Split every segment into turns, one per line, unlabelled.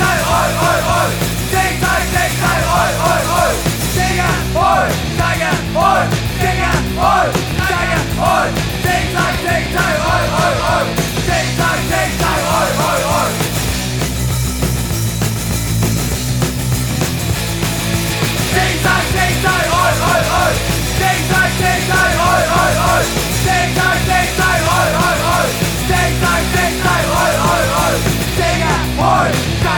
있어요.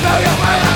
I'll blow your